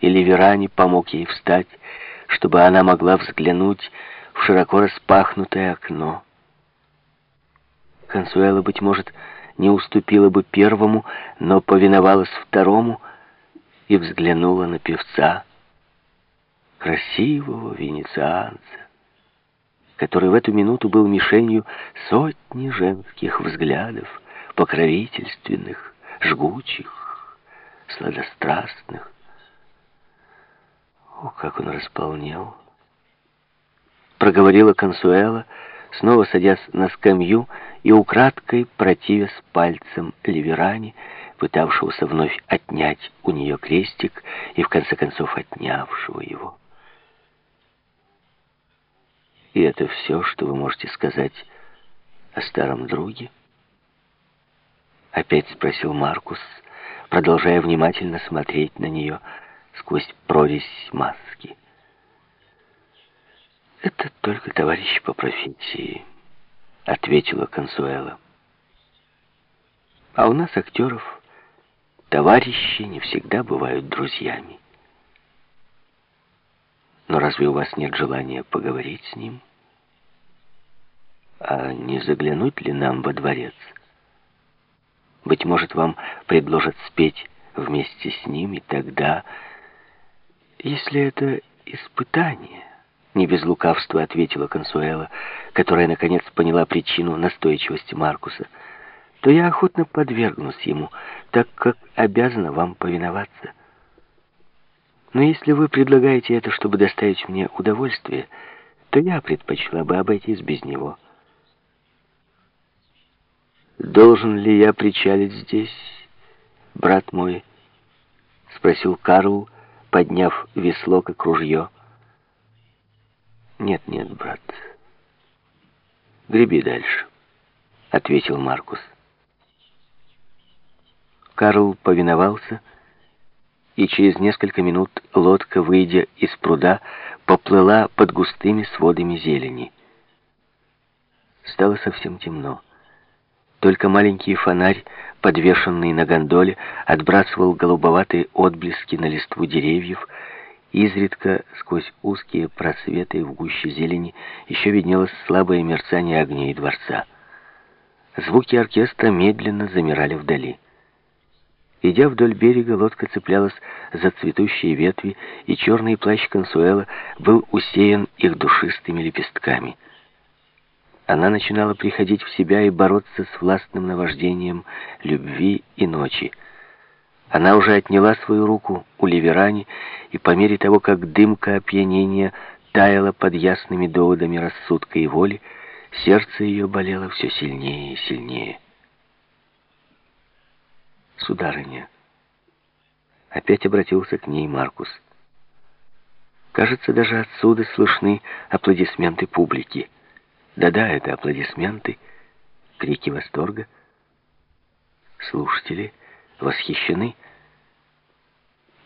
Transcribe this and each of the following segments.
и Ливерани помог ей встать, чтобы она могла взглянуть в широко распахнутое окно. Консуэла, быть может, не уступила бы первому, но повиновалась второму и взглянула на певца, красивого венецианца, который в эту минуту был мишенью сотни женских взглядов, покровительственных, жгучих, сладострастных. О, как он располнел! Проговорила Консуэла, снова садясь на скамью и украдкой противясь пальцем Ливерани, пытавшегося вновь отнять у нее крестик и в конце концов отнявшего его. И это все, что вы можете сказать о старом друге? Опять спросил Маркус, продолжая внимательно смотреть на нее сквозь прорезь маски. «Это только товарищ по профессии», — ответила Консуэла. «А у нас, актеров, товарищи не всегда бывают друзьями. Но разве у вас нет желания поговорить с ним? А не заглянуть ли нам во дворец? Быть может, вам предложат спеть вместе с ним, и тогда, если это испытание... Не без лукавства ответила Консуэла, которая, наконец, поняла причину настойчивости Маркуса. То я охотно подвергнусь ему, так как обязана вам повиноваться. Но если вы предлагаете это, чтобы доставить мне удовольствие, то я предпочла бы обойтись без него. «Должен ли я причалить здесь, брат мой?» — спросил Карл, подняв весло как ружье. «Нет, нет, брат. Греби дальше», — ответил Маркус. Карл повиновался, и через несколько минут лодка, выйдя из пруда, поплыла под густыми сводами зелени. Стало совсем темно. Только маленький фонарь, подвешенный на гондоле, отбрасывал голубоватые отблески на листву деревьев, Изредка сквозь узкие просветы в гуще зелени еще виднелось слабое мерцание огней дворца. Звуки оркестра медленно замирали вдали. Идя вдоль берега, лодка цеплялась за цветущие ветви, и черный плащ Консуэла был усеян их душистыми лепестками. Она начинала приходить в себя и бороться с властным наваждением любви и ночи. Она уже отняла свою руку у Ливерани, и по мере того, как дымка опьянения таяла под ясными доводами рассудка и воли, сердце ее болело все сильнее и сильнее. «Сударыня», — опять обратился к ней Маркус, — «кажется, даже отсюда слышны аплодисменты публики. Да-да, это аплодисменты, крики восторга. Слушатели восхищены.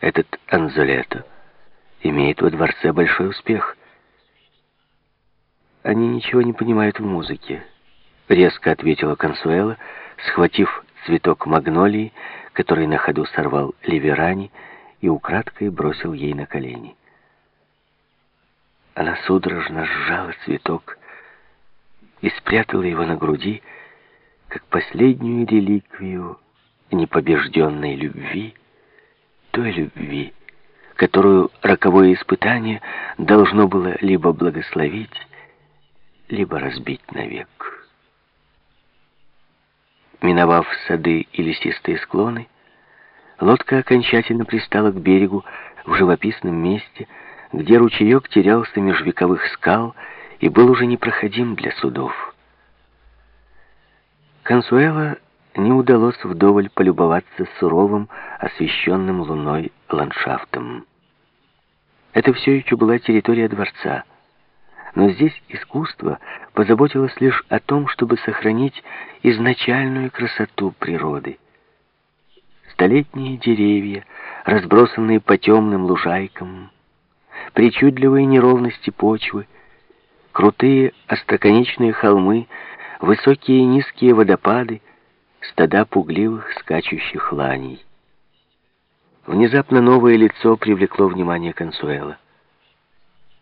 Этот Анзолето имеет во дворце большой успех. Они ничего не понимают в музыке, резко ответила Консуэла, схватив цветок магнолии, который на ходу сорвал Ливерани и украдкой бросил ей на колени. Она судорожно сжала цветок и спрятала его на груди, как последнюю реликвию непобежденной любви, той любви, которую роковое испытание должно было либо благословить, либо разбить навек. Миновав сады и лесистые склоны, лодка окончательно пристала к берегу в живописном месте, где ручеек терялся меж вековых скал и был уже непроходим для судов. Консуэла не удалось вдоволь полюбоваться суровым, освещенным луной ландшафтом. Это все еще была территория дворца. Но здесь искусство позаботилось лишь о том, чтобы сохранить изначальную красоту природы. Столетние деревья, разбросанные по темным лужайкам, причудливые неровности почвы, крутые остроконечные холмы, высокие и низкие водопады — стада пугливых скачущих ланей. Внезапно новое лицо привлекло внимание Консуэла.